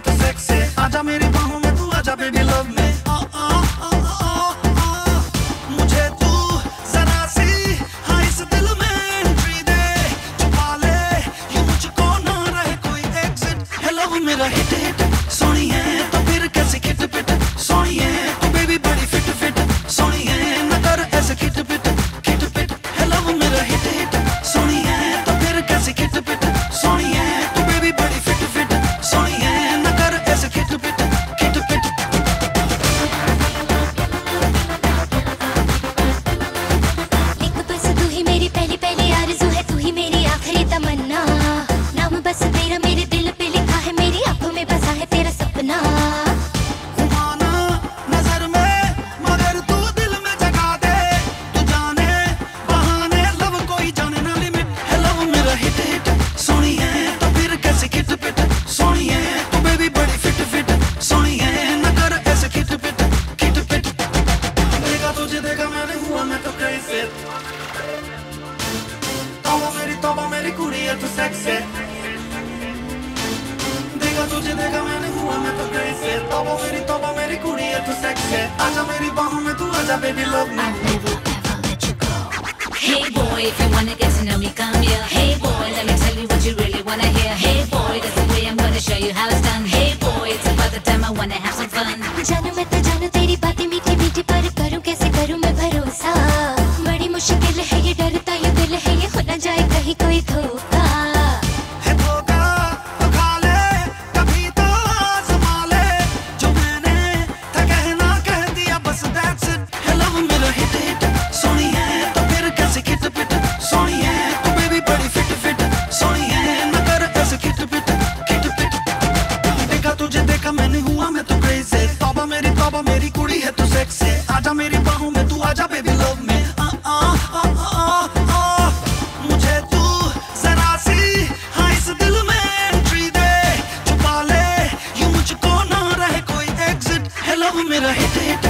bonita, sexy. है तू sex है देखा तुझे देखा मैंने हुआ मैं तो कैसे तोबा मेरी तोबा मेरी कुड़ी है तू सेक्स है आजा मेरी बाहों में तू आजा baby love me I'll never ever let you go Hey boy, if you wanna get to know me, come here. Hey boy, let me tell you what you really wanna hear. Hey boy, that's the way I'm gonna show you how it's done. Hey boy, it's about the time I wanna have some fun. जानू मैं तो काबू में रहते